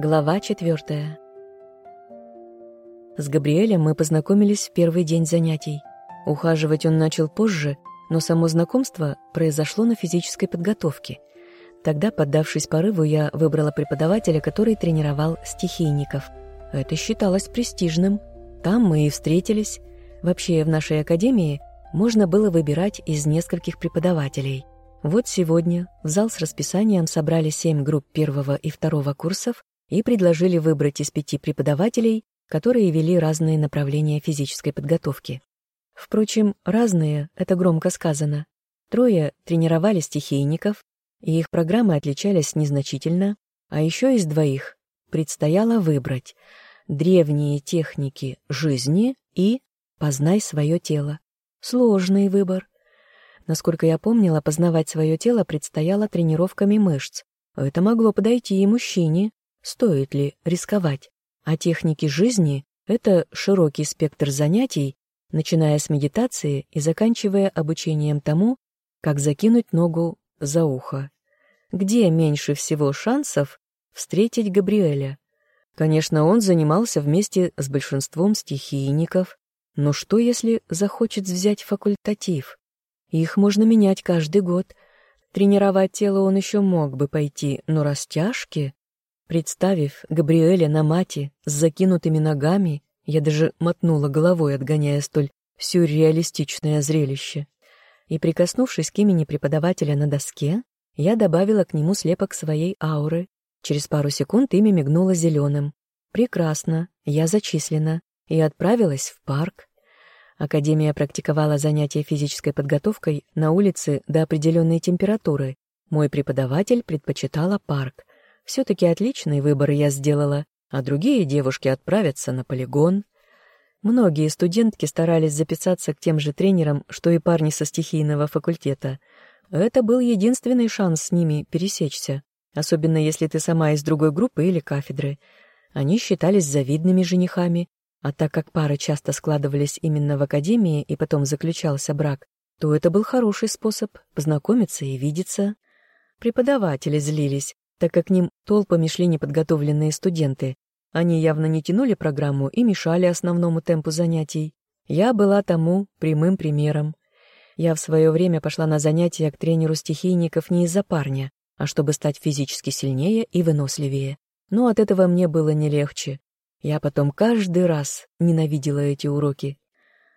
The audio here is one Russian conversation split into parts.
Глава четвертая. С Габриэлем мы познакомились в первый день занятий. Ухаживать он начал позже, но само знакомство произошло на физической подготовке. Тогда, поддавшись порыву, я выбрала преподавателя, который тренировал стихийников. Это считалось престижным. Там мы и встретились. Вообще, в нашей академии можно было выбирать из нескольких преподавателей. Вот сегодня в зал с расписанием собрали семь групп первого и второго курсов, и предложили выбрать из пяти преподавателей, которые вели разные направления физической подготовки. Впрочем, разные — это громко сказано. Трое тренировали стихийников, и их программы отличались незначительно, а еще из двоих предстояло выбрать древние техники жизни и познай свое тело. Сложный выбор. Насколько я помнила, познавать свое тело предстояло тренировками мышц. Это могло подойти и мужчине, стоит ли рисковать. А техники жизни — это широкий спектр занятий, начиная с медитации и заканчивая обучением тому, как закинуть ногу за ухо. Где меньше всего шансов встретить Габриэля? Конечно, он занимался вместе с большинством стихийников, но что, если захочет взять факультатив? Их можно менять каждый год. Тренировать тело он еще мог бы пойти, но растяжки Представив Габриэля на мате с закинутыми ногами, я даже мотнула головой, отгоняя столь сюрреалистичное зрелище. И, прикоснувшись к имени преподавателя на доске, я добавила к нему слепок своей ауры. Через пару секунд имя мигнуло зеленым. Прекрасно, я зачислена и отправилась в парк. Академия практиковала занятия физической подготовкой на улице до определенной температуры. Мой преподаватель предпочитала парк. Все-таки отличный выбор я сделала, а другие девушки отправятся на полигон. Многие студентки старались записаться к тем же тренерам, что и парни со стихийного факультета. Это был единственный шанс с ними пересечься, особенно если ты сама из другой группы или кафедры. Они считались завидными женихами, а так как пары часто складывались именно в академии и потом заключался брак, то это был хороший способ познакомиться и видеться. Преподаватели злились, так как к ним толпами шли неподготовленные студенты. Они явно не тянули программу и мешали основному темпу занятий. Я была тому прямым примером. Я в свое время пошла на занятия к тренеру стихийников не из-за парня, а чтобы стать физически сильнее и выносливее. Но от этого мне было не легче. Я потом каждый раз ненавидела эти уроки.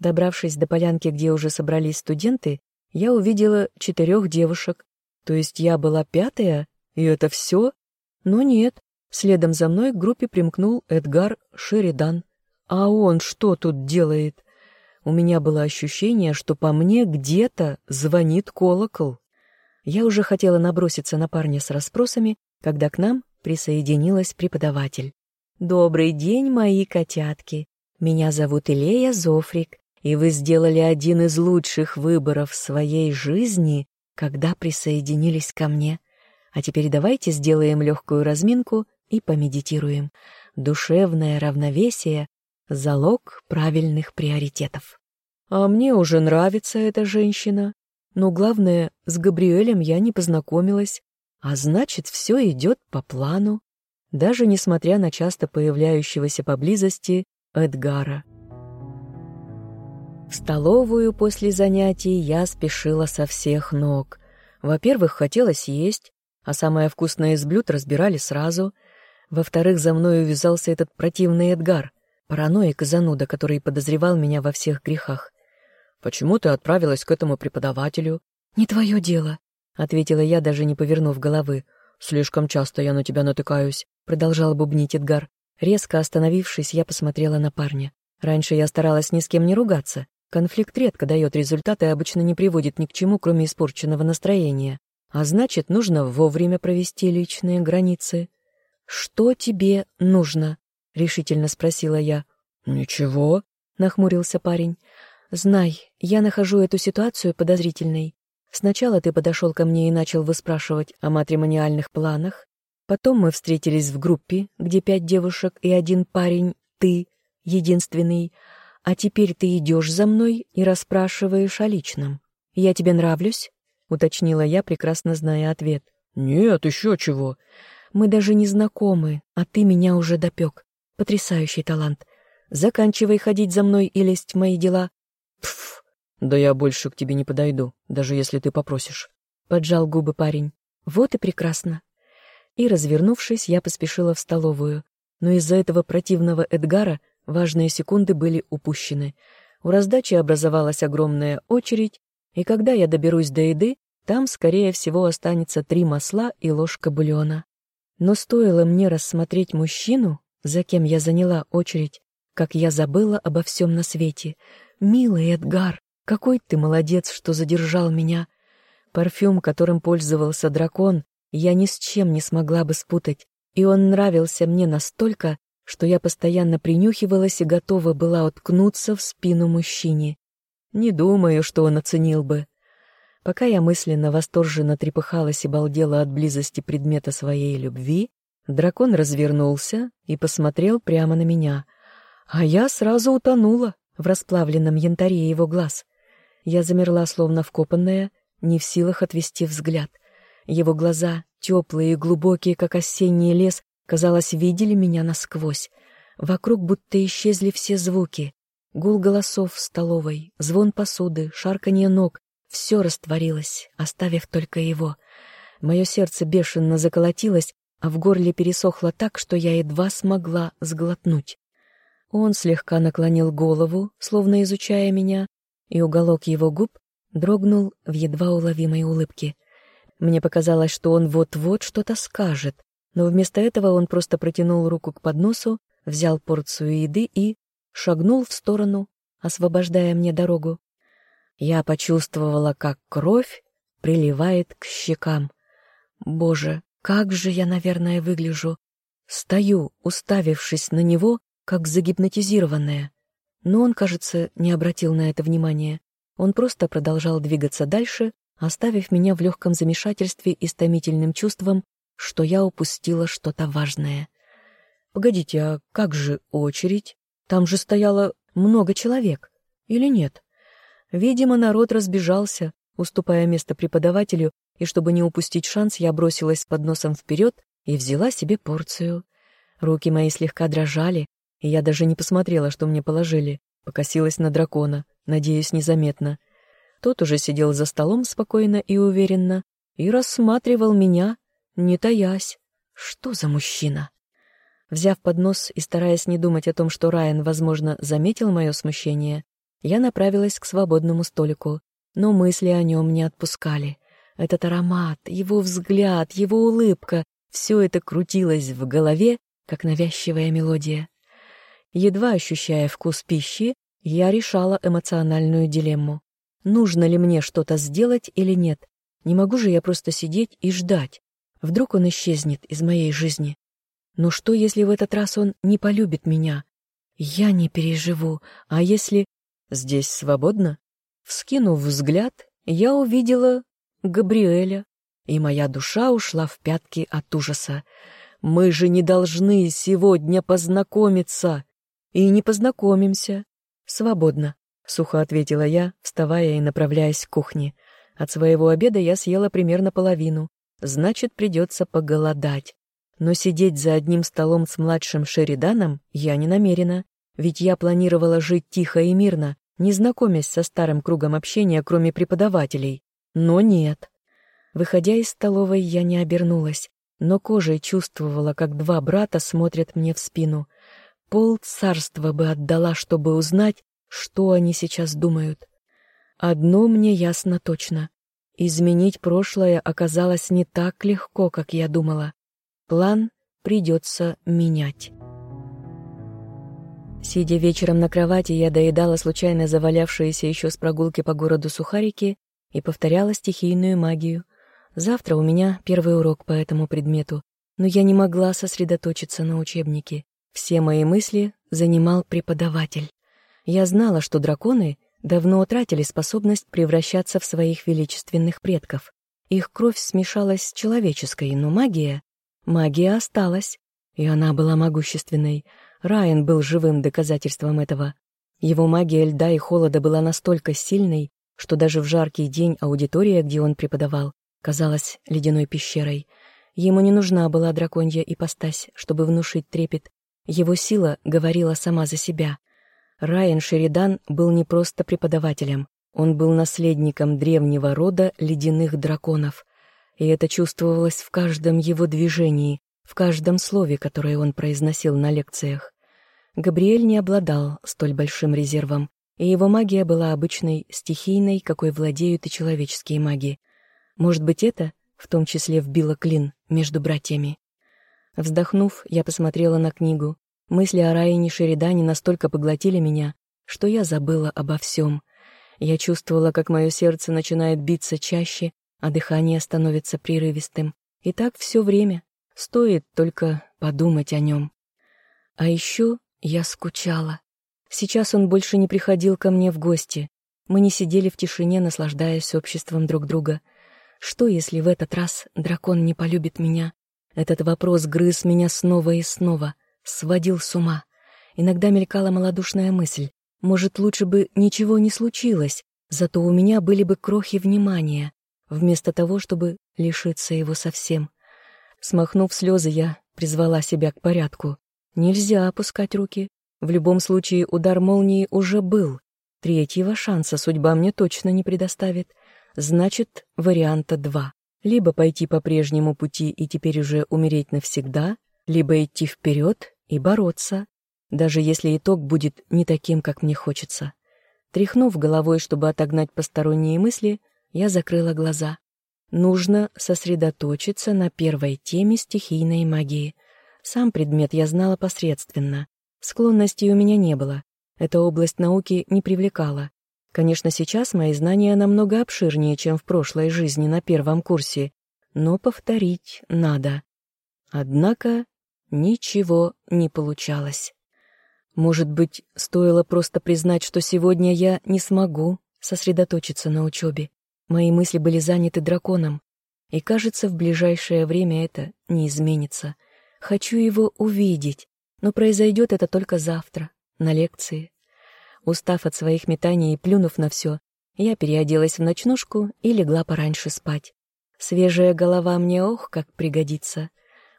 Добравшись до полянки, где уже собрались студенты, я увидела четырех девушек, то есть я была пятая и это все? Но нет. Следом за мной к группе примкнул Эдгар Шеридан. А он что тут делает? У меня было ощущение, что по мне где-то звонит колокол. Я уже хотела наброситься на парня с расспросами, когда к нам присоединилась преподаватель. «Добрый день, мои котятки. Меня зовут Илея Зофрик, и вы сделали один из лучших выборов в своей жизни, когда присоединились ко мне. А теперь давайте сделаем легкую разминку и помедитируем. Душевное равновесие — залог правильных приоритетов. А мне уже нравится эта женщина. Но главное, с Габриэлем я не познакомилась, а значит, все идет по плану, даже несмотря на часто появляющегося поблизости Эдгара. В столовую после занятий я спешила со всех ног. Во-первых, хотелось есть, а самое вкусное из блюд разбирали сразу. Во-вторых, за мной увязался этот противный Эдгар, параноик и зануда, который подозревал меня во всех грехах. «Почему ты отправилась к этому преподавателю?» «Не твое дело», — ответила я, даже не повернув головы. «Слишком часто я на тебя натыкаюсь», — продолжал бубнить Эдгар. Резко остановившись, я посмотрела на парня. Раньше я старалась ни с кем не ругаться. Конфликт редко дает результаты и обычно не приводит ни к чему, кроме испорченного настроения. А значит, нужно вовремя провести личные границы. «Что тебе нужно?» — решительно спросила я. «Ничего», — нахмурился парень. «Знай, я нахожу эту ситуацию подозрительной. Сначала ты подошел ко мне и начал выспрашивать о матримониальных планах. Потом мы встретились в группе, где пять девушек и один парень, ты, единственный. А теперь ты идешь за мной и расспрашиваешь о личном. Я тебе нравлюсь?» — уточнила я, прекрасно зная ответ. «Нет, еще чего. Мы даже не знакомы, а ты меня уже допек. Потрясающий талант. Заканчивай ходить за мной и лезть в мои дела. Пф, да я больше к тебе не подойду, даже если ты попросишь. Поджал губы парень. Вот и прекрасно. И, развернувшись, я поспешила в столовую. Но из-за этого противного Эдгара важные секунды были упущены. У раздачи образовалась огромная очередь, и когда я доберусь до еды, там, скорее всего, останется три масла и ложка бульона. Но стоило мне рассмотреть мужчину, за кем я заняла очередь, как я забыла обо всем на свете. «Милый Эдгар, какой ты молодец, что задержал меня!» Парфюм, которым пользовался дракон, я ни с чем не смогла бы спутать, и он нравился мне настолько, что я постоянно принюхивалась и готова была уткнуться в спину мужчине. Не думаю, что он оценил бы. Пока я мысленно восторженно трепыхалась и балдела от близости предмета своей любви, дракон развернулся и посмотрел прямо на меня, а я сразу утонула в расплавленном янтаре его глаз. Я замерла, словно вкопанная, не в силах отвести взгляд. Его глаза, теплые и глубокие, как осенний лес, казалось, видели меня насквозь. Вокруг будто исчезли все звуки. Гул голосов в столовой, звон посуды, шарканье ног, все растворилось, оставив только его. Мое сердце бешено заколотилось, а в горле пересохло так, что я едва смогла сглотнуть. Он слегка наклонил голову, словно изучая меня, и уголок его губ дрогнул в едва уловимой улыбке. Мне показалось, что он вот-вот что-то скажет, но вместо этого он просто протянул руку к подносу, взял порцию еды и шагнул в сторону, освобождая мне дорогу. Я почувствовала, как кровь приливает к щекам. Боже, как же я, наверное, выгляжу. Стою, уставившись на него, как загипнотизированная. Но он, кажется, не обратил на это внимания. Он просто продолжал двигаться дальше, оставив меня в легком замешательстве и с томительным чувством, что я упустила что-то важное. «Погодите, а как же очередь? Там же стояло много человек. Или нет?» Видимо, народ разбежался, уступая место преподавателю, и чтобы не упустить шанс, я бросилась с подносом вперед и взяла себе порцию. Руки мои слегка дрожали, и я даже не посмотрела, что мне положили. Покосилась на дракона, надеюсь, незаметно. Тот уже сидел за столом спокойно и уверенно и рассматривал меня, не таясь. Что за мужчина? Взяв поднос и стараясь не думать о том, что Райан, возможно, заметил мое смущение, я направилась к свободному столику, но мысли о нем не отпускали. Этот аромат, его взгляд, его улыбка — все это крутилось в голове, как навязчивая мелодия. Едва ощущая вкус пищи, я решала эмоциональную дилемму. Нужно ли мне что-то сделать или нет? Не могу же я просто сидеть и ждать. Вдруг он исчезнет из моей жизни. Но что, если в этот раз он не полюбит меня? Я не переживу. А если... Здесь свободно? Вскинув взгляд, я увидела Габриэля, и моя душа ушла в пятки от ужаса. Мы же не должны сегодня познакомиться. И не познакомимся. Свободно, сухо ответила я, вставая и направляясь к кухне. От своего обеда я съела примерно половину. Значит, придется поголодать. Но сидеть за одним столом с младшим Шериданом я не намерена. Ведь я планировала жить тихо и мирно, не знакомясь со старым кругом общения, кроме преподавателей. Но нет. Выходя из столовой, я не обернулась, но кожей чувствовала, как два брата смотрят мне в спину. Пол царства бы отдала, чтобы узнать, что они сейчас думают. Одно мне ясно точно. Изменить прошлое оказалось не так легко, как я думала. План придется менять. Сидя вечером на кровати, я доедала случайно завалявшиеся еще с прогулки по городу сухарики и повторяла стихийную магию. Завтра у меня первый урок по этому предмету, но я не могла сосредоточиться на учебнике. Все мои мысли занимал преподаватель. Я знала, что драконы давно утратили способность превращаться в своих величественных предков. Их кровь смешалась с человеческой, но магия... Магия осталась, и она была могущественной — Райан был живым доказательством этого. Его магия льда и холода была настолько сильной, что даже в жаркий день аудитория, где он преподавал, казалась ледяной пещерой. Ему не нужна была драконья ипостась, чтобы внушить трепет. Его сила говорила сама за себя. Райан Шеридан был не просто преподавателем, он был наследником древнего рода ледяных драконов. И это чувствовалось в каждом его движении, в каждом слове, которое он произносил на лекциях. Габриэль не обладал столь большим резервом, и его магия была обычной, стихийной, какой владеют и человеческие маги. Может быть, это в том числе вбило клин между братьями. Вздохнув, я посмотрела на книгу. Мысли о Райане Шеридане настолько поглотили меня, что я забыла обо всем. Я чувствовала, как мое сердце начинает биться чаще, а дыхание становится прерывистым. И так все время. Стоит только подумать о нем. А еще я скучала. Сейчас он больше не приходил ко мне в гости. Мы не сидели в тишине, наслаждаясь обществом друг друга. Что, если в этот раз дракон не полюбит меня? Этот вопрос грыз меня снова и снова, сводил с ума. Иногда мелькала малодушная мысль. Может, лучше бы ничего не случилось, зато у меня были бы крохи внимания, вместо того, чтобы лишиться его совсем. Смахнув слезы, я призвала себя к порядку. Нельзя опускать руки. В любом случае удар молнии уже был. Третьего шанса судьба мне точно не предоставит. Значит, варианта два. Либо пойти по прежнему пути и теперь уже умереть навсегда, либо идти вперед и бороться, даже если итог будет не таким, как мне хочется. Тряхнув головой, чтобы отогнать посторонние мысли, я закрыла глаза. Нужно сосредоточиться на первой теме стихийной магии — сам предмет я знала посредственно. Склонностей у меня не было. Эта область науки не привлекала. Конечно, сейчас мои знания намного обширнее, чем в прошлой жизни на первом курсе, но повторить надо. Однако ничего не получалось. Может быть, стоило просто признать, что сегодня я не смогу сосредоточиться на учебе. Мои мысли были заняты драконом, и, кажется, в ближайшее время это не изменится. Хочу его увидеть, но произойдет это только завтра, на лекции. Устав от своих метаний и плюнув на все, я переоделась в ночнушку и легла пораньше спать. Свежая голова мне ох, как пригодится.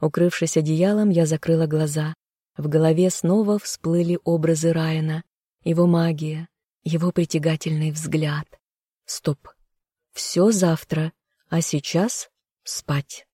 Укрывшись одеялом, я закрыла глаза. В голове снова всплыли образы Райана, его магия, его притягательный взгляд. Стоп. Все завтра, а сейчас спать.